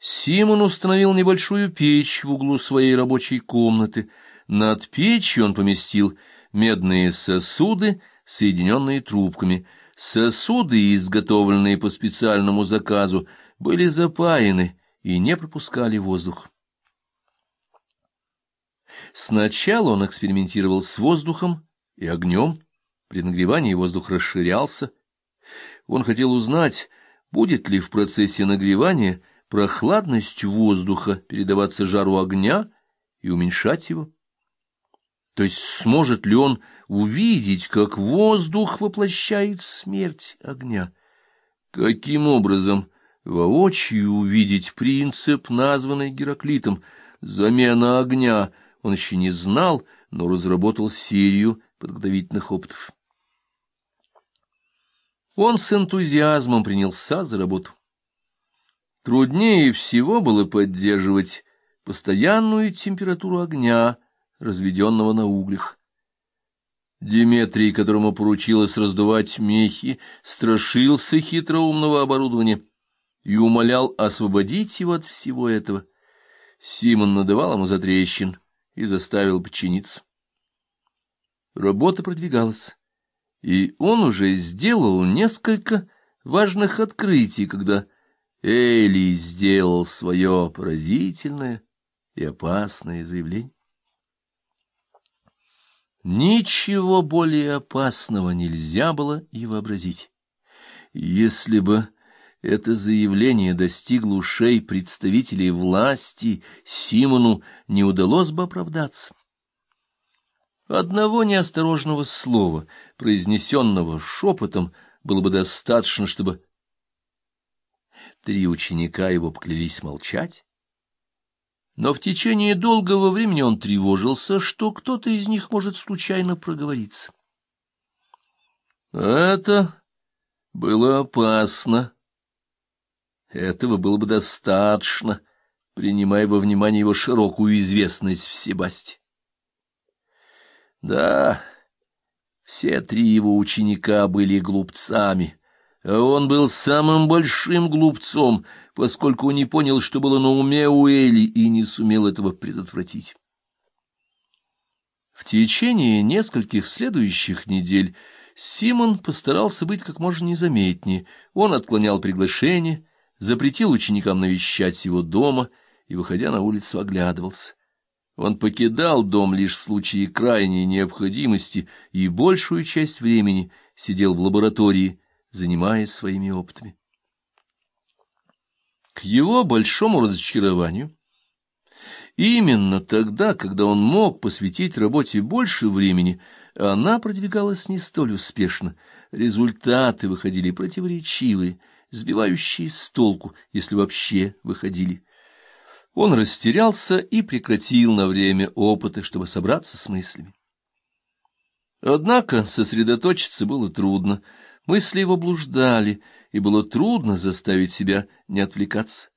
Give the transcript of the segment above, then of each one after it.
Симон установил небольшую печь в углу своей рабочей комнаты. Над печью он поместил медные сосуды, соединенные трубками. Сосуды, изготовленные по специальному заказу, были запаяны и не пропускали воздух. Сначала он экспериментировал с воздухом и огнем. При нагревании воздух расширялся. Он хотел узнать, будет ли в процессе нагревания прохладность воздуха передаваться жару огня и уменьшать его. То есть сможет ли он увидеть, как воздух воплощает смерть огня? Каким образом воочию увидеть принцип, названный Гераклитом, замена огня, он еще не знал, но разработал серию подготовительных опытов. Он с энтузиазмом принялся за работу. Труднее всего было поддерживать постоянную температуру огня, разведенного на углях. Диметрий, которому поручилось раздувать мехи, страшился хитроумного оборудования и умолял освободить его от всего этого. Симон надавал ему затрещин и заставил подчиниться. Работа продвигалась, и он уже сделал несколько важных открытий, когда Эли сделал свое поразительное и опасное заявление. Ничего более опасного нельзя было и вообразить. Если бы это заявление достигло ушей представителей власти, Симону не удалось бы оправдаться. Одного неосторожного слова, произнесенного шепотом, было бы достаточно, чтобы Три ученика его поклялись молчать. Но в течение долгого времени он тревожился, что кто-то из них может случайно проговориться. Это было опасно. Этого было бы достаточно, принимая во внимание его широкую известность в Себасте. Да, все три его ученика были глупцами — он был самым большим глупцом, поскольку не понял, что было на уме у Эли, и не сумел этого предотвратить. В течение нескольких следующих недель Симон постарался быть как можно незаметнее. Он отклонял приглашение, запретил ученикам навещать его дома и, выходя на улицу, оглядывался. Он покидал дом лишь в случае крайней необходимости и большую часть времени сидел в лаборатории, занимаясь своими опытами. К его большому разочарованию, именно тогда, когда он мог посвятить работе больше времени, она продвигалась не столь успешно, результаты выходили противоречивые, сбивающие с толку, если вообще выходили. Он растерялся и прекратил на время опыты, чтобы собраться с мыслями. Однако сосредоточиться было трудно, Мысли его блуждали, и было трудно заставить себя не отвлекаться.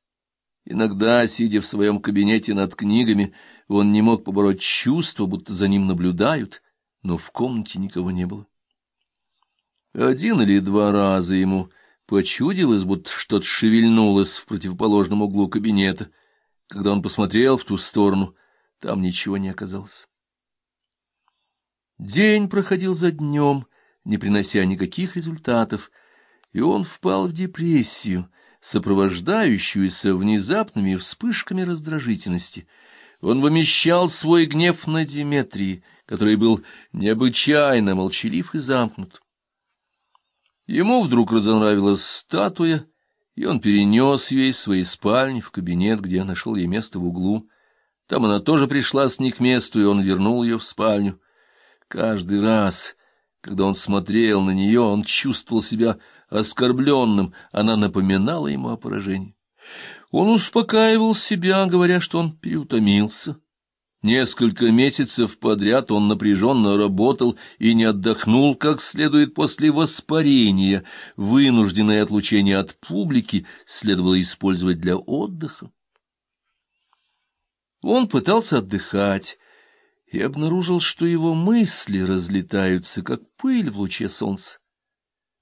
Иногда, сидя в своем кабинете над книгами, он не мог побороть чувство, будто за ним наблюдают, но в комнате никого не было. Один или два раза ему почудилось, будто что-то шевельнулось в противоположном углу кабинета. Когда он посмотрел в ту сторону, там ничего не оказалось. День проходил за днем, не принося никаких результатов, и он впал в депрессию, сопровождающуюся внезапными вспышками раздражительности. Он вымещал свой гнев на Диметрии, который был необычайно молчалив и замкнут. Ему вдруг разонравилась статуя, и он перенес ее из своей спальни в кабинет, где нашел ей место в углу. Там она тоже пришла с ней к месту, и он вернул ее в спальню. Каждый раз когда он смотрел на нее, он чувствовал себя оскорбленным, она напоминала ему о поражении. Он успокаивал себя, говоря, что он переутомился. Несколько месяцев подряд он напряженно работал и не отдохнул как следует после воспарения. Вынужденное отлучение от публики следовало использовать для отдыха. Он пытался отдыхать, и обнаружил, что его мысли разлетаются, как пыль в луче солнца.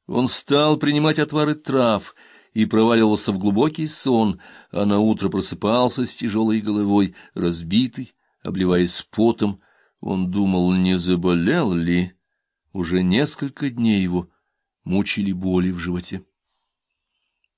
Он стал принимать отвары трав и проваливался в глубокий сон, а на утро просыпался с тяжелой головой, разбитый, обливаясь потом. Он думал, не заболел ли. Уже несколько дней его мучили боли в животе.